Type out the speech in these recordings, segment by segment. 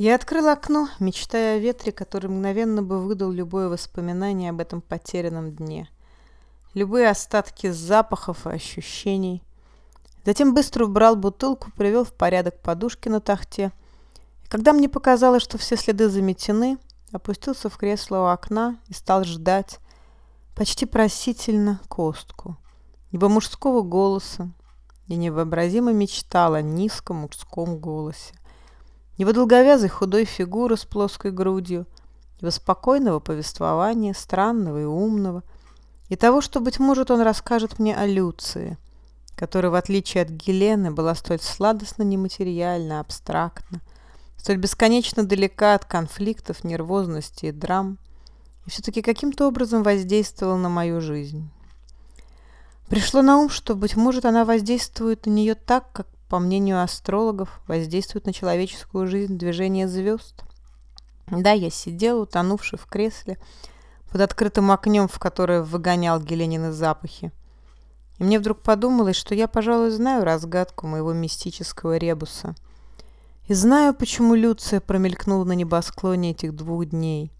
Я открыл окно, мечтая о ветре, который мгновенно бы выдал любое воспоминание об этом потерянном дне. Любые остатки запахов и ощущений. Затем быстро убрал бутылку, привел в порядок подушки на тахте. И когда мне показалось, что все следы заметены, опустился в кресло у окна и стал ждать, почти просительно, костку. Его мужского голоса. Я невообразимо мечтал о низком мужском голосе. Его долговязой худой фигуры с плоской грудью, его спокойного повествования, странного и умного, и того, что, быть может, он расскажет мне о Люции, которая, в отличие от Гелены, была столь сладостно нематериальна, абстрактна, столь бесконечно далека от конфликтов, нервозности и драм, и все-таки каким-то образом воздействовала на мою жизнь. Пришло на ум, что, быть может, она воздействует на нее так, как, по мнению астрологов, воздействует на человеческую жизнь движение звезд. Да, я сидел, утонувший в кресле, под открытым окнем, в которое выгонял Геленины запахи. И мне вдруг подумалось, что я, пожалуй, знаю разгадку моего мистического ребуса. И знаю, почему Люция промелькнула на небосклоне этих двух дней.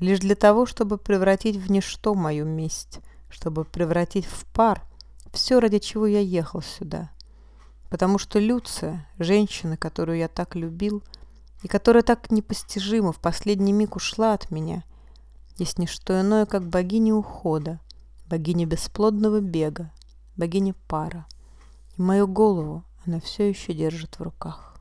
Лишь для того, чтобы превратить в ничто мою месть — чтобы превратить в пар все, ради чего я ехал сюда. Потому что Люция, женщина, которую я так любил, и которая так непостижимо в последний миг ушла от меня, есть не что иное, как богиня ухода, богиня бесплодного бега, богиня пара. И мою голову она все еще держит в руках.